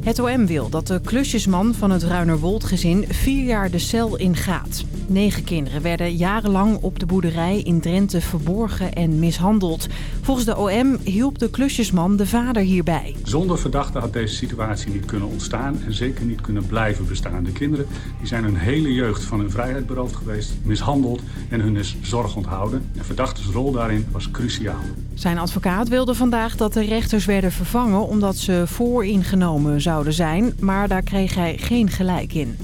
Het OM wil dat de klusjesman van het Ruinerwold-gezin vier jaar de cel ingaat. Negen kinderen werden jarenlang op de boerderij in Drenthe verborgen en mishandeld. Volgens de OM hielp de klusjesman de vader hierbij. Zonder verdachte had deze situatie niet kunnen ontstaan en zeker niet kunnen blijven bestaan. De kinderen die zijn hun hele jeugd van hun vrijheid beroofd geweest, mishandeld en hun is zorg onthouden. En verdachtes rol daarin was cruciaal. Zijn advocaat wilde vandaag dat de rechters werden vervangen omdat ze vooringenomen zijn, maar daar kreeg hij geen gelijk in.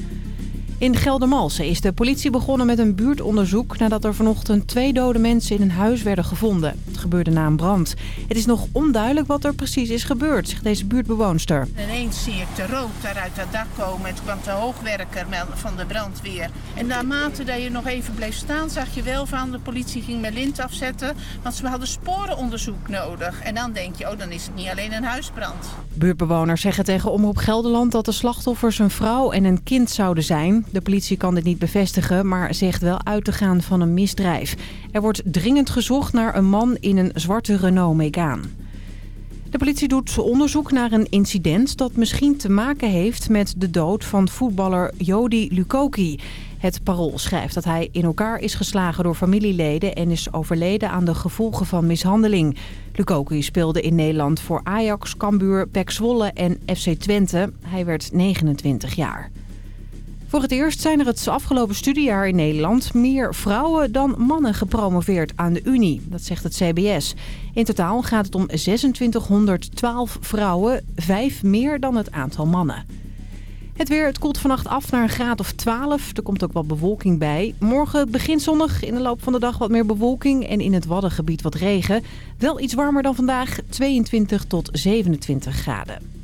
In Geldermalsen is de politie begonnen met een buurtonderzoek... nadat er vanochtend twee dode mensen in een huis werden gevonden. Het gebeurde na een brand. Het is nog onduidelijk wat er precies is gebeurd, zegt deze buurtbewoonster. Ineens zie ik de rook daar uit het dak komen. En toen kwam de hoogwerker van de brandweer. En naarmate dat je nog even bleef staan, zag je wel van de politie ging met lint afzetten. Want ze hadden sporenonderzoek nodig. En dan denk je, oh, dan is het niet alleen een huisbrand. Buurtbewoners zeggen tegen Omroep Gelderland dat de slachtoffers een vrouw en een kind zouden zijn. De politie kan dit niet bevestigen, maar zegt wel uit te gaan van een misdrijf. Er wordt dringend gezocht naar een man in een zwarte Renault Megane. De politie doet onderzoek naar een incident dat misschien te maken heeft met de dood van voetballer Jody Lukoki. Het Parool schrijft dat hij in elkaar is geslagen door familieleden en is overleden aan de gevolgen van mishandeling. Lukoki speelde in Nederland voor Ajax, Cambuur, PEC Zwolle en FC Twente. Hij werd 29 jaar. Voor het eerst zijn er het afgelopen studiejaar in Nederland meer vrouwen dan mannen gepromoveerd aan de Unie. Dat zegt het CBS. In totaal gaat het om 2612 vrouwen, vijf meer dan het aantal mannen. Het weer, het koelt vannacht af naar een graad of 12. Er komt ook wat bewolking bij. Morgen begint zonnig, in de loop van de dag wat meer bewolking en in het Waddengebied wat regen. Wel iets warmer dan vandaag, 22 tot 27 graden.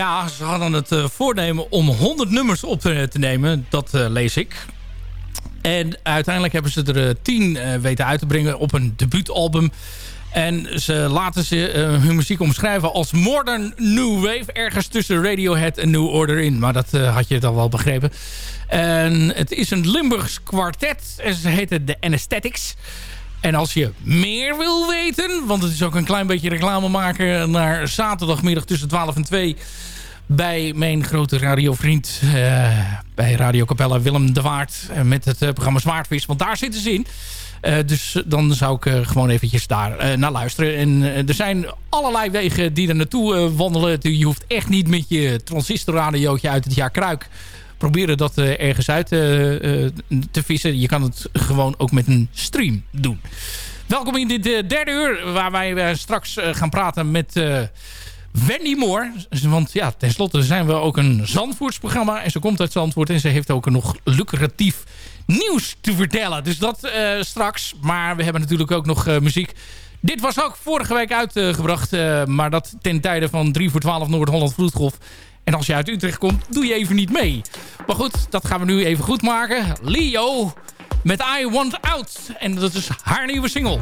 Ja, ze hadden het eh, voornemen om 100 nummers op te, eh, nemen. Dat eh, lees ik. En uiteindelijk hebben ze er 10 uh, weten uit te brengen op een debuutalbum. En ze laten ze hun muziek omschrijven als modern new wave. Ergens tussen Radiohead en New Order in. Maar dat had je dan wel begrepen. En het is een Limburgs kwartet. En ze heten de Anesthetics. En als je meer wil weten, want het is ook een klein beetje reclame maken naar zaterdagmiddag tussen 12 en 2 bij mijn grote radiovriend uh, bij Radio Capella Willem de Waard uh, met het uh, programma Zwaardvis, want daar zitten ze in. dus dan zou ik gewoon eventjes daar naar luisteren. En er zijn allerlei wegen die er naartoe wandelen. Je hoeft echt niet met je transistorradiootje uit het jaar Kruik proberen dat ergens uit te vissen. Je kan het gewoon ook met een stream doen. Welkom in dit derde uur waar wij straks gaan praten met Wendy Moore. Want ja, tenslotte zijn we ook een Zandvoortsprogramma. En ze komt uit Zandvoort en ze heeft ook nog lucratief nieuws te vertellen. Dus dat straks. Maar we hebben natuurlijk ook nog muziek. Dit was ook vorige week uitgebracht. maar dat ten tijde van 3 voor 12 Noord-Holland Vloedgolf. En als je uit Utrecht komt, doe je even niet mee. Maar goed, dat gaan we nu even goed maken. Leo met I Want Out. En dat is haar nieuwe single.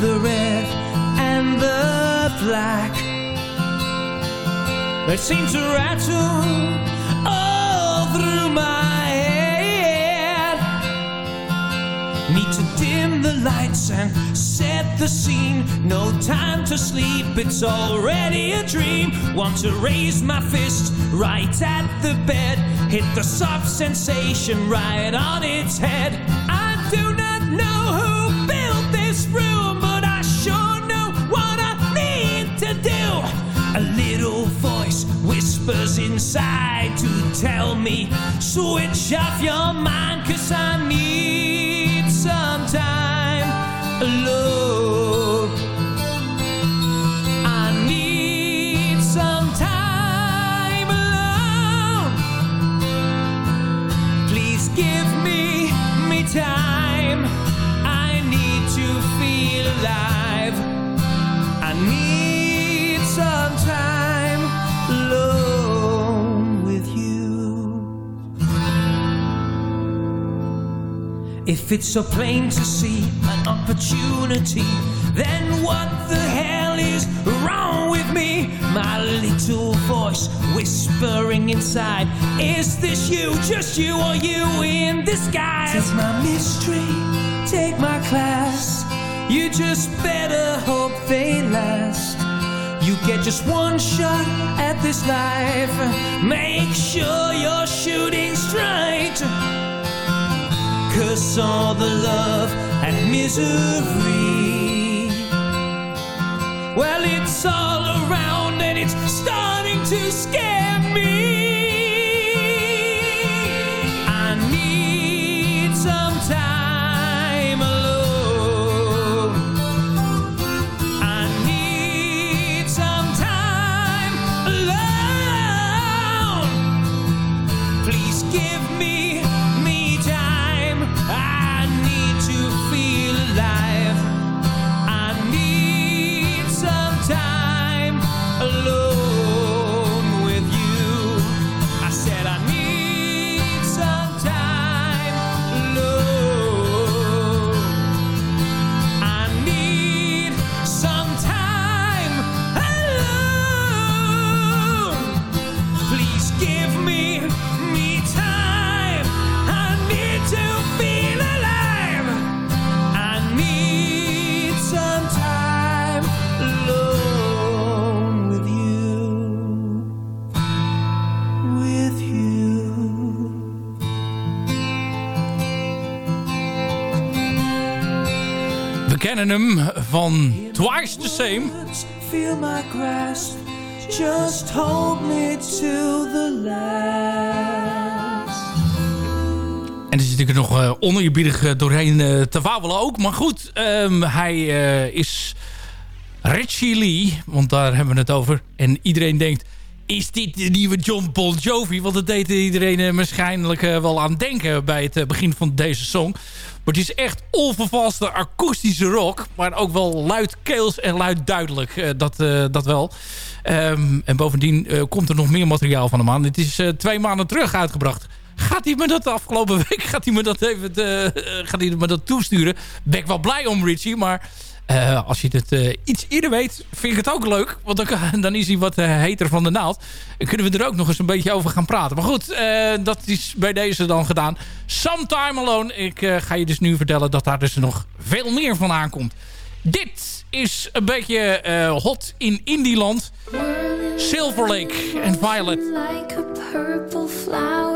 The red and the black. They seem to rattle all through my head. Need to dim the lights and set the scene. No time to sleep, it's already a dream. Want to raise my fist right at the bed. Hit the soft sensation right on its head. I do not whispers inside to tell me, switch off your mind, cause I need some time If it's so plain to see an opportunity, then what the hell is wrong with me? My little voice whispering inside, Is this you, just you, or you in disguise? It's my mystery, take my class. You just better hope they last. You get just one shot at this life. Make sure you're shooting straight. Cause all the love and misery. Well, it's all around and it's starting to scare kennen hem van Twice the Same. Feel my grasp. Just hold me till the last. En er zit natuurlijk nog uh, oneerbiedig eh, doorheen eh, te wabelen ook. Maar goed, ehm, hij eh, is Richie Lee. Want daar hebben we het over. En iedereen denkt, is dit de nieuwe John Bon Jovi? Want dat deed iedereen eh, waarschijnlijk eh, wel aan denken bij het eh, begin van deze song. Maar het is echt onvervalste akoestische rock. Maar ook wel luidkeels en luidduidelijk. eh, dat, eh, dat wel. Ehm, en bovendien eh, komt er nog meer materiaal van hem aan. Het is twee maanden terug uitgebracht. Gaat hij me dat de afgelopen week gaat hij me dat even gaat hij me dat toesturen? Ben ik wel blij om Richie, maar eh, als je het eh, iets eerder weet, vind ik het ook leuk. Want dan, dan is hij wat eh, heter van de naald. En kunnen we er ook nog eens een beetje over gaan praten. Maar goed, dat is bij deze dan gedaan. Sometime Alone. Ik ga je dus nu vertellen dat daar dus nog veel meer van aankomt. Dit is een beetje hot in Indieland. Silver Lake en Violet. Like a purple flower,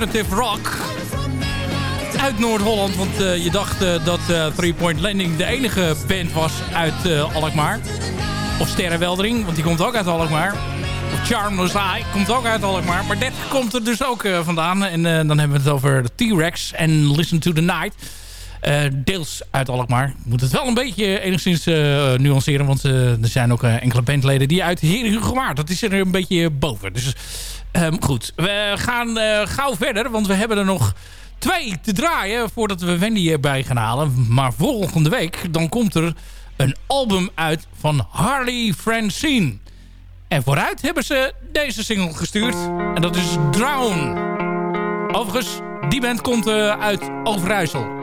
alternative rock uit Noord-Holland. Want je dacht dat Three Point Landing de enige band was uit Alkmaar. Of Sterrenweldering, want die komt ook uit Alkmaar. Of Charmless Eye komt ook uit Alkmaar. Maar dit komt er dus ook vandaan. En dan hebben we het over de T-Rex en Listen to the Night... Uh, deels uit Alkmaar. Ik moet het wel een beetje enigszins uh, nuanceren. Want uh, er zijn ook enkele bandleden die uit Heer Dat is er een beetje boven. Dus um, goed. We gaan gauw verder. Want we hebben er nog twee te draaien. Voordat we Wendy erbij gaan halen. Maar volgende week dan komt er een album uit van Harley Francine. En vooruit hebben ze deze single gestuurd. En dat is Drown. Overigens, die band komt uit Overijssel.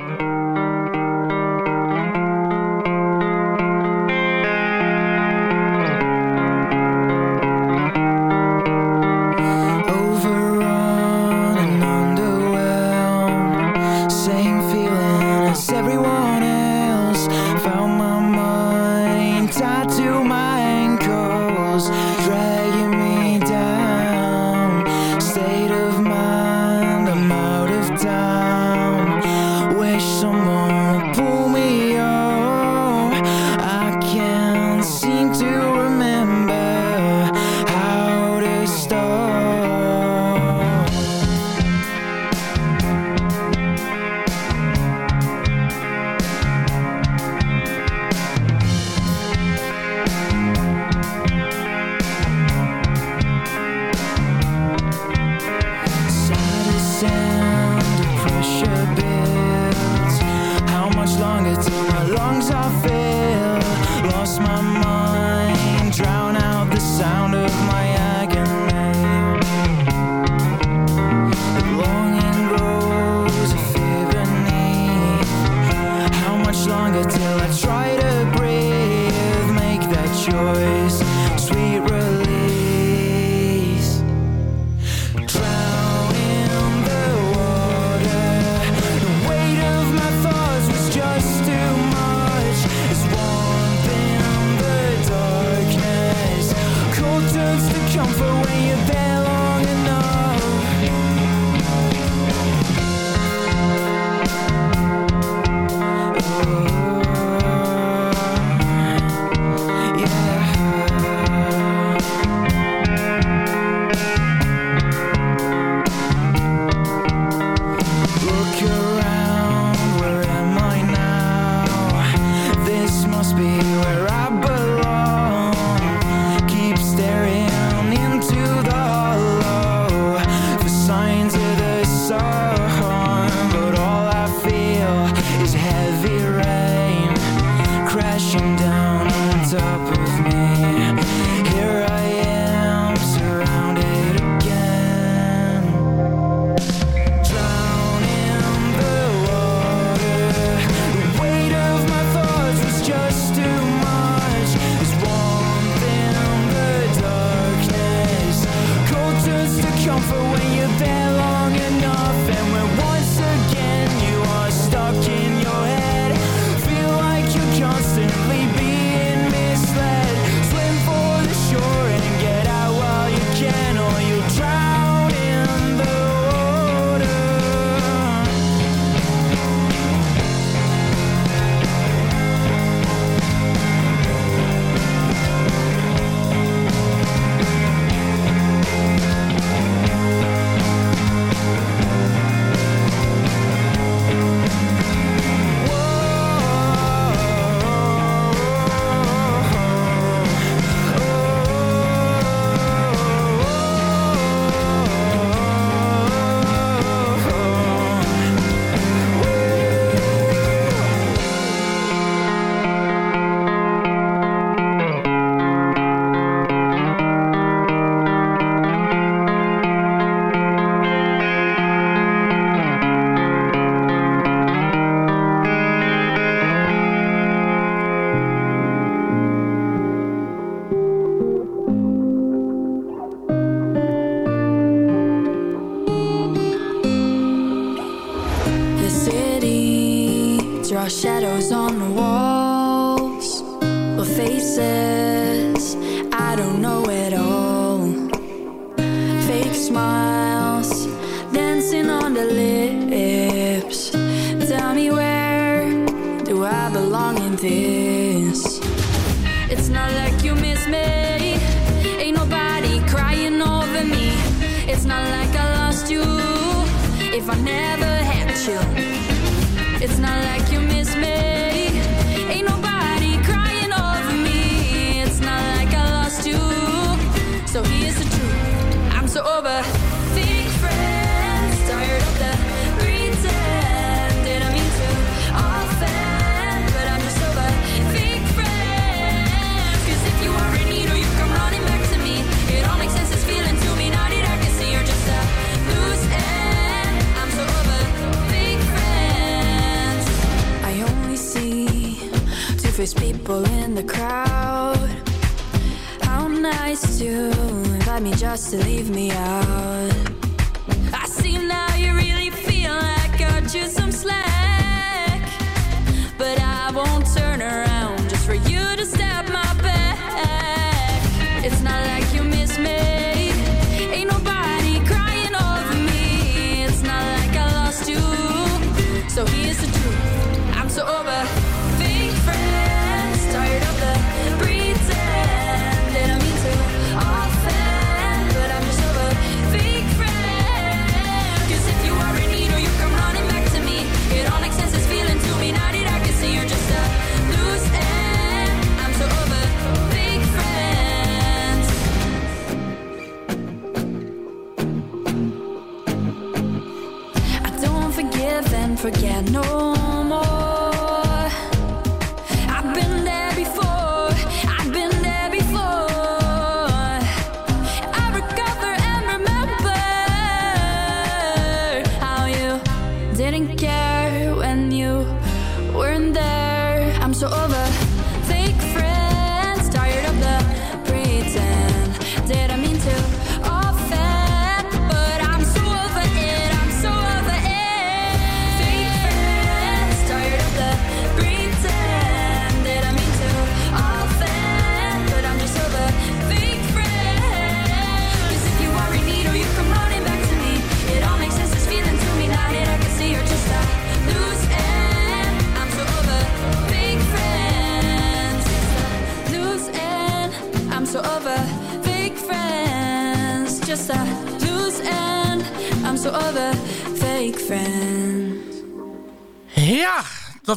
To leave me out.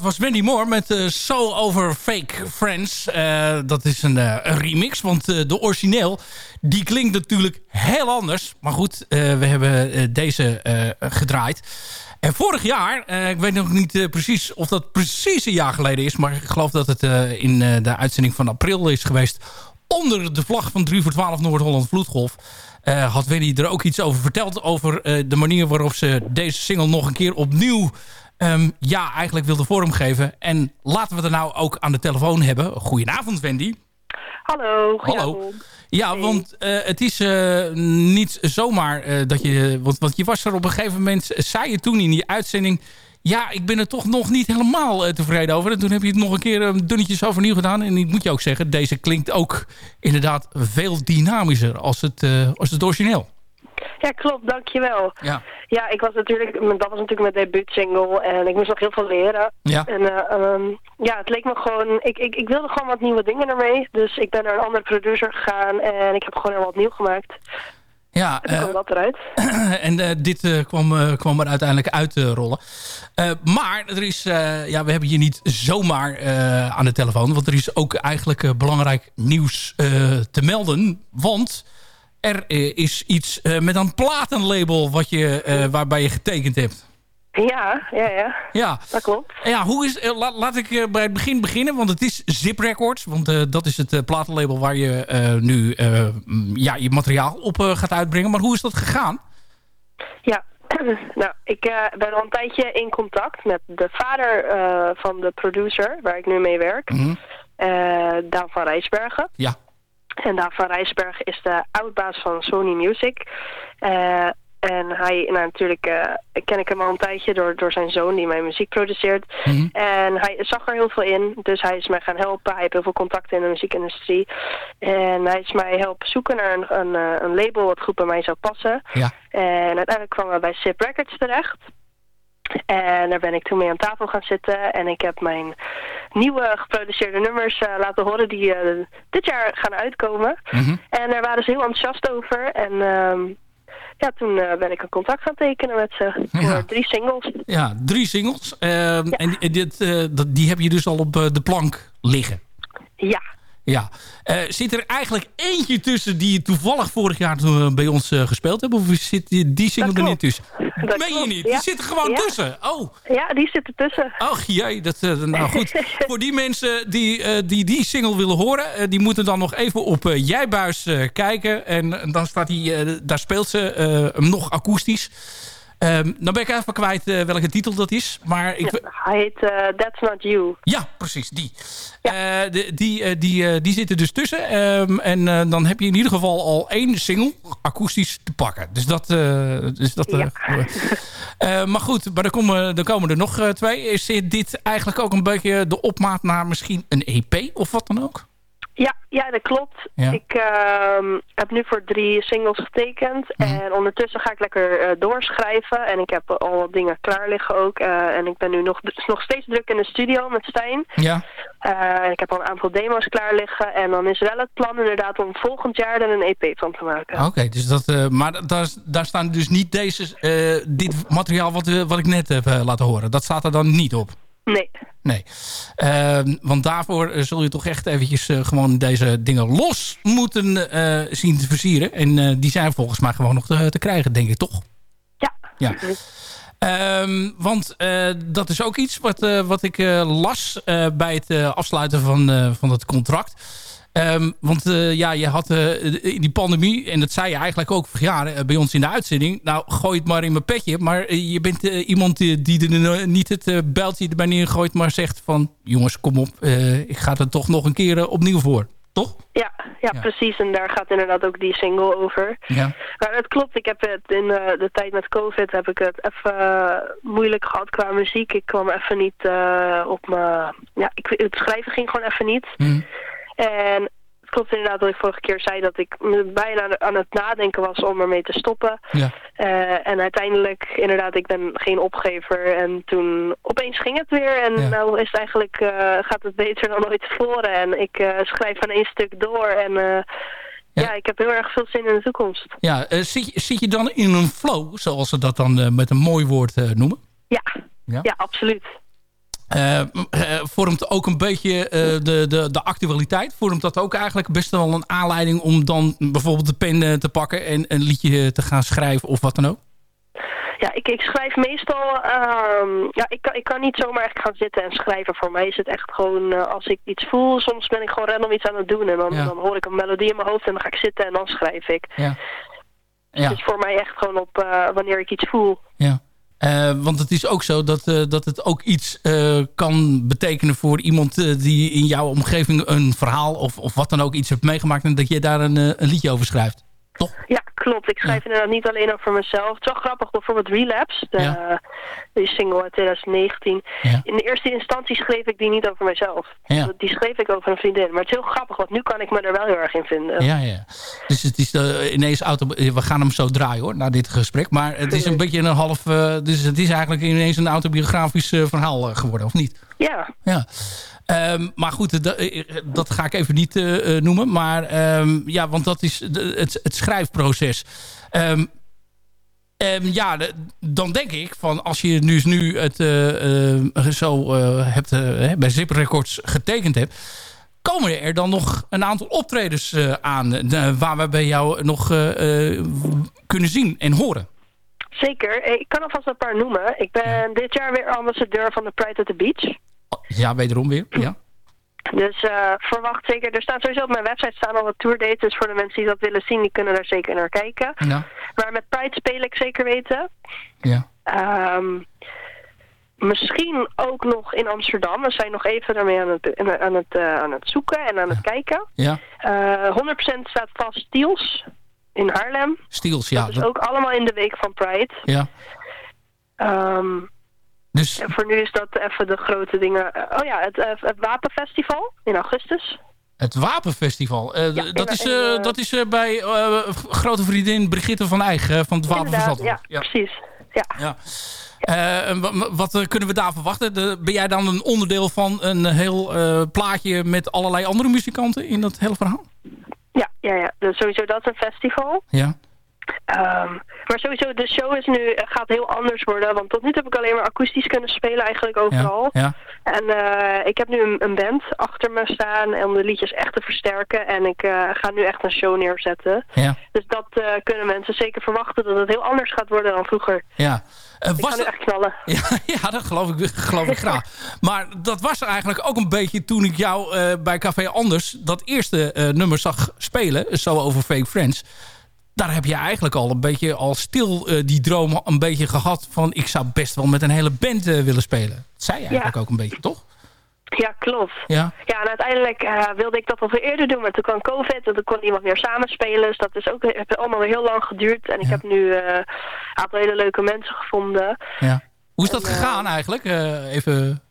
Dat was Wendy Moore met eh So Over Fake Friends. Eh, dat is een, eh, een remix, want de origineel... die klinkt natuurlijk heel anders. Maar goed, we hebben deze gedraaid. En vorig jaar, ik weet nog niet precies of dat precies een jaar geleden is... maar ik geloof dat het in de uitzending van april is geweest... onder de vlag van 3 voor 12 Noord-Holland Vloedgolf... had Wendy er ook iets over verteld... over de manier waarop ze deze single nog een keer opnieuw... ehm, ja, eigenlijk wilde vormgeven. En laten we er nou ook aan de telefoon hebben. Goedenavond, Wendy. Hallo, Hallo. Ja, want eh, het is eh, niet zomaar eh, dat je... Want, want je was er op een gegeven moment... zei je toen in die uitzending... Ja, ik ben er toch nog niet helemaal tevreden over. En toen heb je het nog een keer dunnetjes overnieuw gedaan. En ik moet je ook zeggen... Deze klinkt ook inderdaad veel dynamischer als het, als het origineel. Ja, klopt, dankjewel. Ja. Ja, ik was natuurlijk, dat was natuurlijk mijn debuutsingle en ik moest nog heel veel leren. Ja. En ehm, ja, het leek me gewoon, ik, ik, ik wilde gewoon wat nieuwe dingen ermee. Dus ik ben naar een andere producer gegaan en ik heb gewoon er wat nieuw gemaakt. Ja, En eh, kwam dat eruit. en eh, dit kwam, kwam er uiteindelijk uit te rollen. Maar er is, ja, we hebben hier niet zomaar aan de telefoon. Want er is ook eigenlijk belangrijk nieuws te melden. Want er eh, is iets eh, met een platenlabel wat je, eh, waarbij je getekend hebt. Ja, ja, ja, Ja, dat klopt. ja hoe is, la- laat ik bij het begin beginnen. Want het is Zip Records. Want dat is het platenlabel waar je nu mm, ja, je materiaal op gaat uitbrengen. Maar hoe is dat gegaan? Ja, nou, ik ben al een tijdje in contact met de vader van de producer waar ik nu mee werk. Mhm. Daan van Rijsbergen. Ja. En Daan van Rijsbergen is de oudbaas van Sony Music. Eh, en hij, nou natuurlijk eh, ken ik hem al een tijdje door, door zijn zoon die mijn muziek produceert. Mhm. En hij zag er heel veel in, dus hij is mij gaan helpen. Hij heeft heel veel contacten in de muziekindustrie. En hij is mij helpen zoeken naar een, een, eh, een label wat goed bij mij zou passen. Ja. En uiteindelijk kwamen we bij Sip Records terecht. En daar ben ik toen mee aan tafel gaan zitten. En ik heb mijn nieuwe geproduceerde nummers eh, laten horen die eh, dit jaar gaan uitkomen. Mhm. En daar waren ze heel enthousiast over. En ehm, ja, toen eh, ben ik een contract gaan tekenen met ze Ja. voor drie singles. Ja, drie singles. Ehm, En dit, dat, die heb je dus al op de plank liggen. Ja, Ja. Eh, zit er eigenlijk eentje tussen die je toevallig vorig jaar bij ons eh, gespeeld hebben? Of zit die, die single er niet tussen? Dat Meen je niet? ja. Die zit er gewoon Ja. tussen. Oh, ja die zit ertussen. ach jee. Dat, eh, nou goed. Voor die mensen die, die die single willen horen... die moeten dan nog even op Jijbuis kijken. En dan staat hij, eh, daar speelt ze hem nog akoestisch. Ehm, dan ben ik even kwijt eh, welke titel dat is. Maar ik, Ja, hij heet eh, That's Not You. ja, precies, die. Eh, de, die, die, die zitten dus tussen. Ehm, en dan heb je in ieder geval al één single akoestisch te pakken. Dus dat... dus dat maar goed, maar dan komen, dan komen er nog twee. Is dit eigenlijk ook een beetje de opmaat naar misschien een EP of wat dan ook? Ja, ja, dat klopt. Ja. Ik ehm, heb nu voor drie singles getekend. Mhm. En ondertussen ga ik lekker eh, doorschrijven. En ik heb al wat dingen klaar liggen ook. Eh, en ik ben nu nog, nog steeds druk in de studio met Stijn. Ja. Eh, ik heb al een aantal demo's klaar liggen. En dan is wel het plan inderdaad om volgend jaar er een EP van te maken. Oké, dus dat, maar da- daar, daar staan dus niet deze, eh, dit materiaal wat, wat ik net heb laten horen. Dat staat er dan niet op. Nee. Nee, Ehm, want daarvoor eh, zul je toch echt eventjes eh, gewoon deze dingen los moeten eh, zien te versieren. En die zijn volgens mij gewoon nog te, te krijgen, denk ik, toch? Ja. Ja. Ehm, want dat is ook iets wat, wat ik las bij het afsluiten van, van het contract. Ehm, want eh, ja, je had eh, in die pandemie, en dat zei je eigenlijk ook jaar eh, bij ons in de uitzending. Nou, gooi het maar in mijn petje. Maar je bent iemand die, die er niet het bijltje erbij neergooit, maar zegt van... Jongens, kom op, ik ga er toch nog een keer opnieuw voor. Toch? Ja, ja, Ja. precies. En daar gaat inderdaad ook die single over. Ja. Maar het klopt, ik heb het in de tijd met COVID heb ik het even moeilijk gehad qua muziek. Ik kwam even niet op mijn... Ja, ik, het schrijven ging gewoon even niet. Hm. En het klopt inderdaad dat ik vorige keer zei dat ik bijna aan- het nadenken was om ermee te stoppen. Ja. Eh, en uiteindelijk, inderdaad, ik ben geen opgever. En toen opeens ging het weer. En Ja. nou is het eigenlijk, eh, gaat het beter dan ooit tevoren. En ik eh, schrijf van één stuk door. En eh, ja. ik heb heel erg veel zin in de toekomst. Ja, zit, je- zit je dan in een flow, zoals ze dat dan met een mooi woord noemen? Ja, Ja? ja. absoluut. Eh, eh, vormt ook een beetje eh, de, de, de actualiteit. Vormt dat ook eigenlijk best wel een aanleiding om dan bijvoorbeeld de pen te pakken en een liedje te gaan schrijven of wat dan ook? Ja, ik, ik schrijf meestal... ehm, ja, ik kan, ik kan niet zomaar echt gaan zitten en schrijven. Voor mij is het echt gewoon als ik iets voel. Soms ben ik gewoon random iets aan het doen. En dan, Ja. dan hoor ik een melodie in mijn hoofd en dan ga ik zitten en dan schrijf ik. Ja. Ja. Het is voor mij echt gewoon op wanneer ik iets voel. Ja. Eh, want het is ook zo dat, eh, dat het ook iets eh, kan betekenen voor iemand die in jouw omgeving een verhaal of, of wat dan ook iets heeft meegemaakt en dat je daar een, een liedje over schrijft. Toch? Ja, klopt. Ik schrijf inderdaad niet alleen over mezelf. Het is wel grappig, bijvoorbeeld Relapse, de, Ja. die single uit 2019. Ja. In de eerste instantie schreef ik die niet over mezelf. Die schreef ik over een vriendin. Maar het is heel grappig, want nu kan ik me er wel heel erg in vinden. Ja, ja. Dus het is eh, ineens auto. We gaan hem zo draaien hoor, na dit gesprek. Maar het is een beetje een half. eh, dus het is eigenlijk ineens een autobiografisch eh, verhaal geworden, of niet? Ja. Ja. Ehm, maar goed, dat, eh, dat ga ik even niet eh, eh, noemen. Maar ehm, ja, want dat is de- het, het schrijfproces. Ehm, ja, de- dan denk ik van als je dus nu het zo hebt, bij Zip Records getekend hebt, komen er dan nog een aantal optredens aan waar we bij jou nog kunnen zien en horen. Zeker. Ik kan alvast een paar noemen. Ik ben dit jaar weer ambassadeur van de Pride at the Beach. Ja, wederom weer. Ja. Dus eh, verwacht zeker. Er staan sowieso op mijn website staan al wat tourdates. Dus voor de mensen die dat willen zien, die kunnen daar zeker naar kijken. Ja. Maar met Pride speel ik zeker weten. Ja. Ehm, misschien ook nog in Amsterdam. We zijn nog even daarmee aan het, aan het, eh, aan het zoeken en aan het kijken. Ja. Eh 100% staat vast Stiels in Haarlem. Steels, ja. dat is ook allemaal in de week van Pride. ja. Ehm, Dus en voor nu is dat even de grote dingen. Eh, oh ja, het, eh, het Wapenfestival in augustus. Het Wapenfestival. Eh, Ja, dat, is, dat is bij grote vriendin Brigitte van eh, van het Wapenfestival. ja, precies. Ja. Ja. Wat kunnen we daar verwachten? De- ben jij dan een onderdeel van een heel plaatje met allerlei andere muzikanten in dat hele verhaal? Ja, ja, ja. Dus sowieso dat is een festival. Ja. Ehm, maar sowieso, de show is nu, eh, gaat heel anders worden. Want tot nu toe heb ik alleen maar akoestisch kunnen spelen eigenlijk overal. Ja. En eh, ik heb nu een, een band achter me staan om de liedjes echt te versterken. En ik eh, ga nu echt een show neerzetten. Ja. Dus dat kunnen mensen zeker verwachten dat het heel anders gaat worden dan vroeger. ja. Eh, Ik was ga nu echt knallen. Ja, ja, dat geloof ik, geloof ik graag. Maar dat was eigenlijk ook een beetje toen ik jou bij Café Anders... dat eerste nummer zag spelen, zo over Fake Friends. Daar heb je eigenlijk al een beetje al stil eh, die droom een beetje gehad... van ik zou best wel met een hele band eh, willen spelen. Dat zei je eigenlijk ook een beetje, toch? Ja, klopt. Ja. Ja, en uiteindelijk eh, wilde ik dat al veel eerder doen, maar toen kwam COVID en toen kon niemand meer samenspelen. Dus dat is ook heeft allemaal weer heel lang geduurd. En ik heb nu een aantal hele leuke mensen gevonden. ja. Hoe is dat En, gegaan eigenlijk? Even...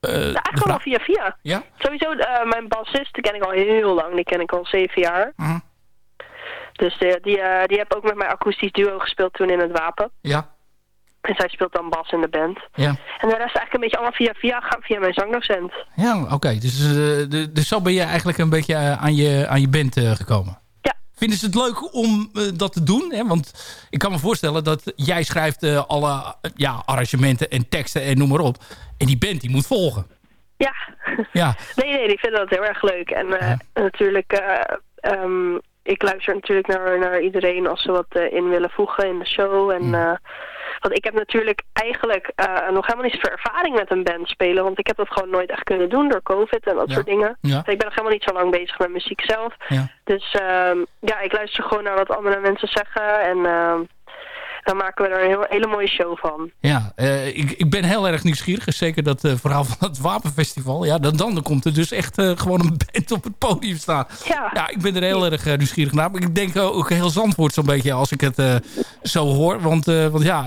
eh, de Eigenlijk allemaal via via. Ja? Sowieso, mijn bassist die ken ik al heel lang. Die ken ik al zeven jaar. Mhm. Dus eh, die, eh, die heb ook met mijn akoestisch duo gespeeld toen in het Wapen. Ja. En zij speelt dan bas in de band. Ja. En de rest eigenlijk een beetje allemaal via via gaan via mijn zangdocent. Ja, oké. Dus, de- dus zo ben je eigenlijk een beetje aan, je, aan je band gekomen. Ja. Vinden ze het leuk om dat te doen? Hè? Want ik kan me voorstellen dat jij schrijft alle ja, arrangementen en teksten en noem maar op. En die band die moet volgen. Ja. Ja, Nee, nee, die vinden dat heel erg leuk. En Ja. natuurlijk, eh, ehm, ik luister natuurlijk naar, naar iedereen als ze wat eh, in willen voegen in de show. En, eh, want ik heb natuurlijk eigenlijk eh, nog helemaal niet zoveel ervaring met een band spelen. Want ik heb dat gewoon nooit echt kunnen doen door covid en dat Ja. soort dingen. Ja. Ik ben nog helemaal niet zo lang bezig met muziek zelf. ja. Dus ehm, ja, ik luister gewoon naar wat andere mensen zeggen. En ehm, dan maken we er een heel, hele mooie show van. ja eh, ik, ik ben heel erg nieuwsgierig. Zeker dat eh, verhaal van het Wapenfestival. Ja, dan, dan komt er dus echt eh, gewoon een band op het podium staan. Ja. Ja, ik ben er heel erg nieuwsgierig naar. Maar ik denk ook heel Zandvoort zo'n beetje als ik het zo hoor. Want, want ja,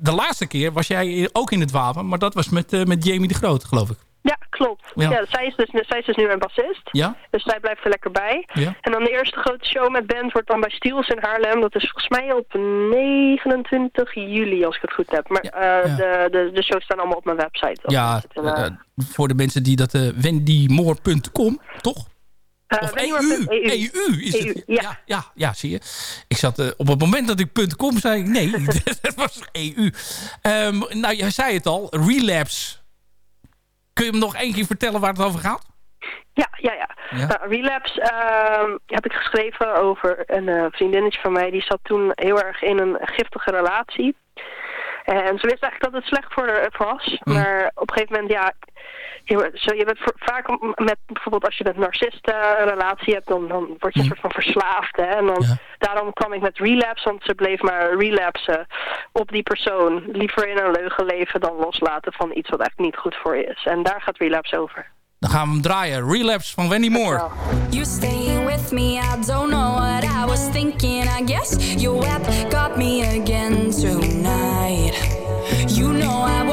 de laatste keer was jij ook in het wapen. Maar dat was met, met Jamie de Groot, geloof ik. Ja, klopt. Ja. Ja. zij, is dus, zij is dus nu mijn bassist. Ja? Dus zij blijft er lekker bij. Ja. En dan de eerste grote show met band wordt dan bij Stiels in Haarlem. Dat is volgens mij op 29 juli, als ik het goed heb. Maar eh. De, de, de shows staan allemaal op mijn website. Ja, en, eh, eh, voor de mensen die dat... eh wendymoor.com, toch? Of EU. het- EU. EU is het. EU, Ja. ja. Ja, ja, zie je. Ik zat op het moment dat ik .com zei, nee, dat was EU. Ehm, nou, jij zei het al, Relapse. Kun je hem nog één keer vertellen waar het over gaat? Ja, ja, ja. Ja. Nou, Relapse ehm, heb ik geschreven over een eh, vriendinnetje van mij. Die zat toen heel erg in een giftige relatie. En ze wist eigenlijk dat het slecht voor haar was. Mm. Maar op een gegeven moment, ja... Je, zo, je bent voor- vaak met bijvoorbeeld als je met narcisten een relatie hebt, dan, dan word je een Mm. soort van verslaafd. Hè? En dan, Ja. daarom kwam ik met relapse, want ze bleef maar relapsen op die persoon. Liever in een leugen leven dan loslaten van iets wat eigenlijk niet goed voor je is. En daar gaat relapse over. Dan gaan we hem draaien. Relapse van Wendy Moore. You staying with me, I don't know what I was thinking. I guess your web got me again tonight. You know I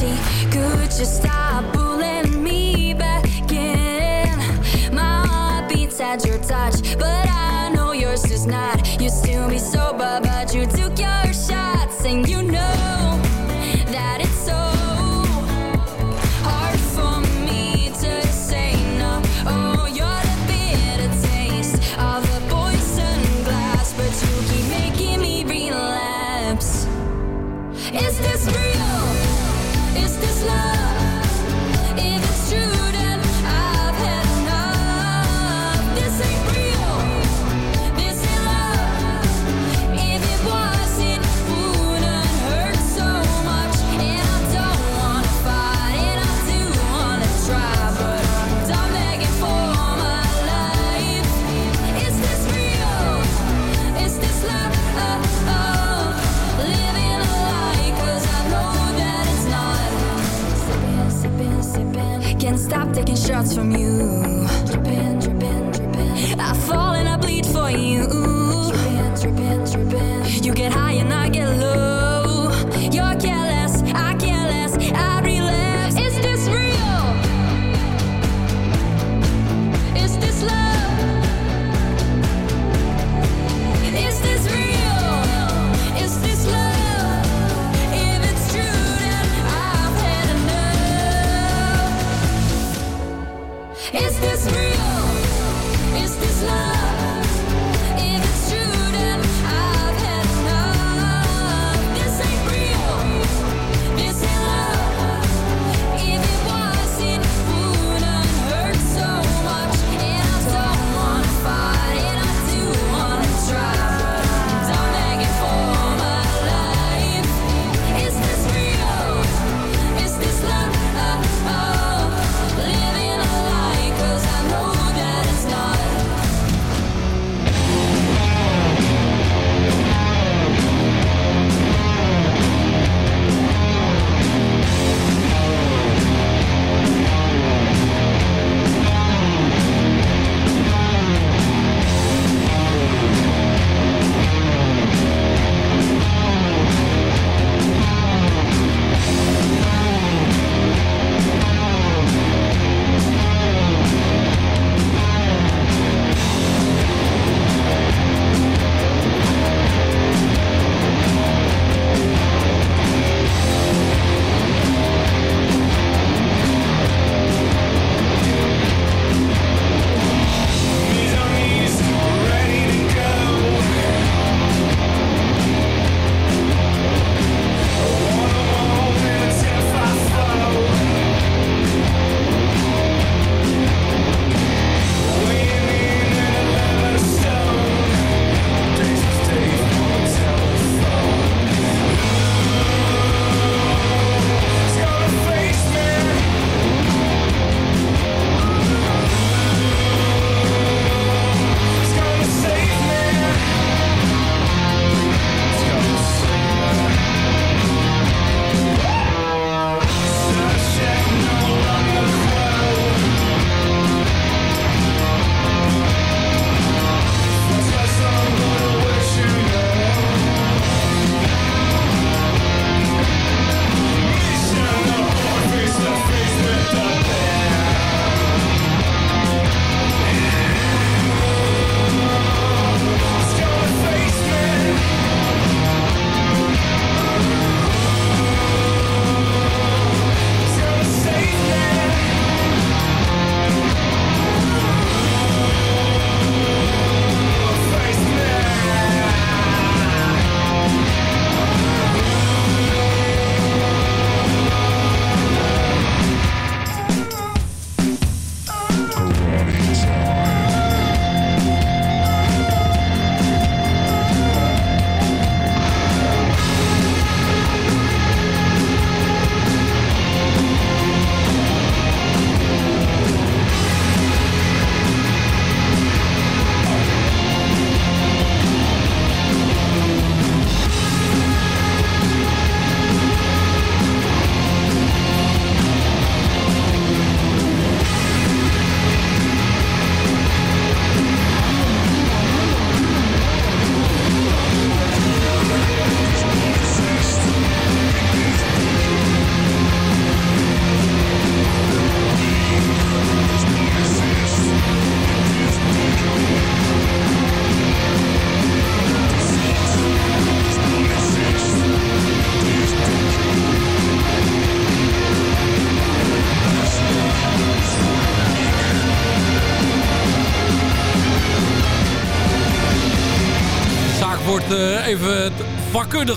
Could you stop pulling me back in? My heart beats at your touch, shots from you.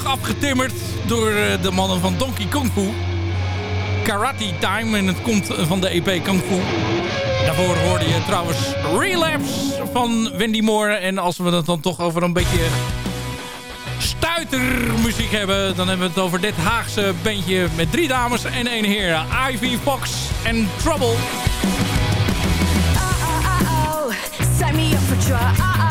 afgetimmerd door eh, de mannen van Donkey Kong Karate Time en het komt eh, van de EP Kung Fu. Daarvoor hoorde je trouwens Relapse van Wendy Moore. En als we het dan toch over een beetje stuitermuziek hebben... dan hebben we het over dit Haagse bandje met drie dames en één heer. Ivy Fox en Trouble. Oh, oh, oh,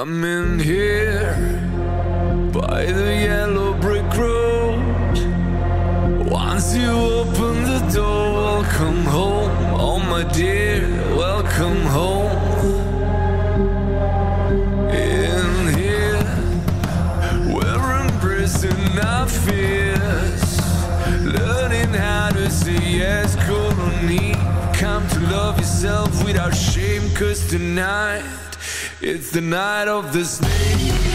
I'm in here by the yellow brick road. Once you open the door, welcome home. Oh, my dear, welcome home. In here, we're embracing our fears. Learning how to say yes, colony. Come to love yourself without shame, cause tonight the night of the snake.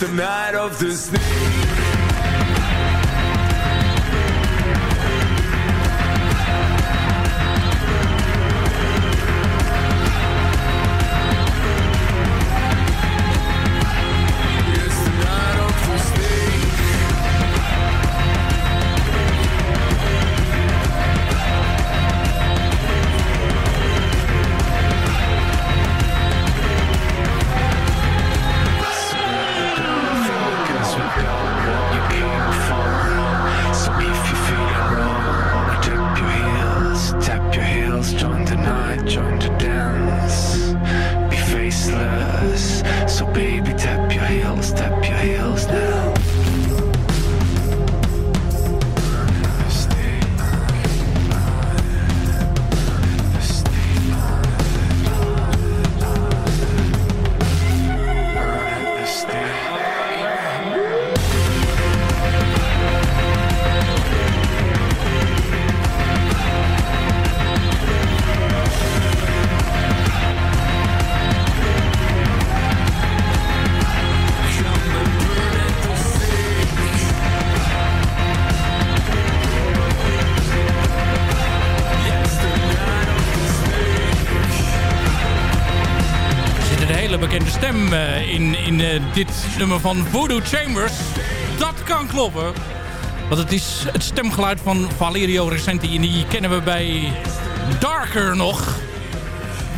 The night of the snake. Nummer van Voodoo Chambers. Dat kan kloppen. Want het is het stemgeluid van Valerio Recenti. En die kennen we bij Darker nog.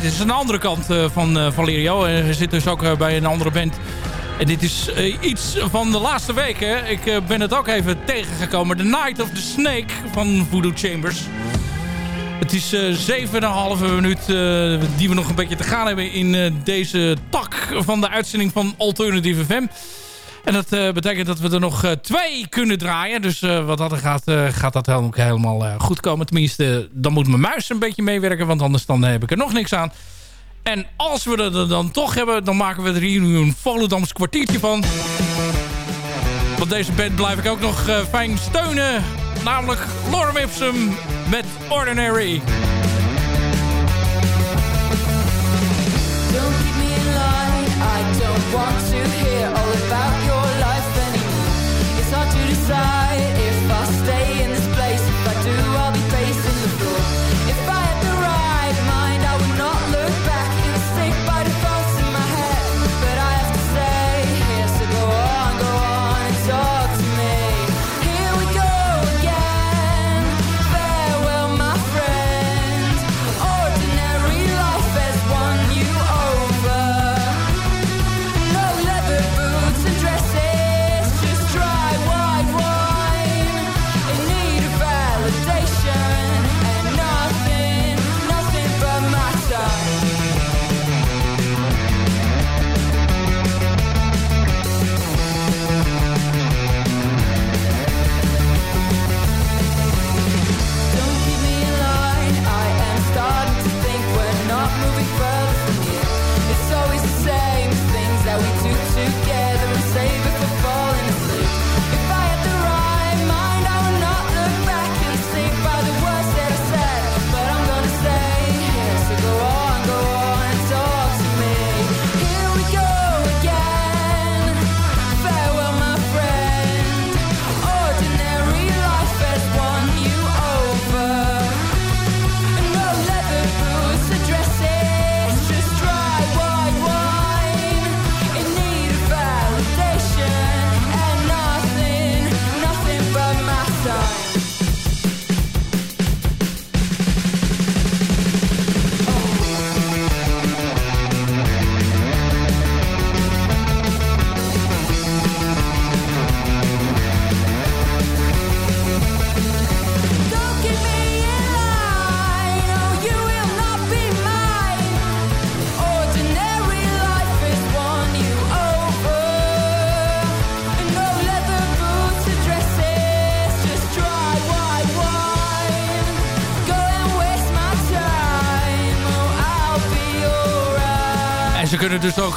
Dit is een andere kant eh, van eh, Valerio. En hij zit dus ook eh, bij een andere band. En dit is iets van de laatste weken. Ik ben het ook even tegengekomen. The Night of the Snake van Voodoo Chambers. Het is eh 7,5 minuut die we nog een beetje te gaan hebben in deze van de uitzending van Alternative FM. En dat eh, betekent dat we er nog eh, twee kunnen draaien. Dus eh, wat dat gaat, gaat dat helemaal, helemaal goed komen. Tenminste, dan moet mijn muis een beetje meewerken. Want anders dan heb ik er nog niks aan. En als we er dan toch hebben, dan maken we er hier nu een Volendams kwartiertje van. Want deze band blijf ik ook nog fijn steunen. Namelijk Lorem Ipsum met Ordinary. I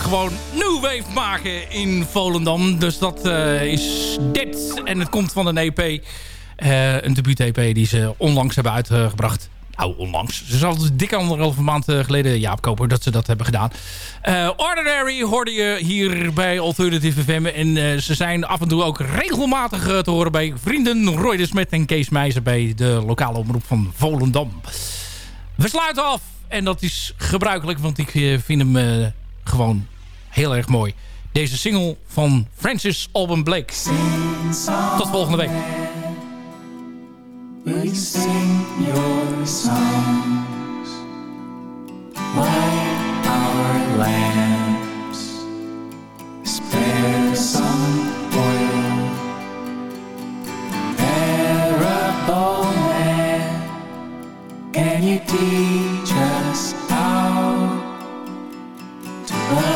gewoon New Wave maken in Volendam. Dus dat eh, is dit. En het komt van een EP. eh, een debuut-EP die ze onlangs hebben uitgebracht. Nou, onlangs. Ze zal dus dik anderhalve maand eh, geleden, Jaap Koper, dat ze dat hebben gedaan. Ordinary hoorde je hier bij Alternative FM. En ze zijn af en toe ook regelmatig te horen bij vrienden Roy de Smet en Kees Meijzer bij de lokale omroep van Volendam. We sluiten af. En dat is gebruikelijk, want ik vind hem gewoon heel erg mooi. Deze single van Francis Alban Blake. Tot volgende week. You sing your songs? Light our lamps. Spare some oil. Parable man, can you teach us how to love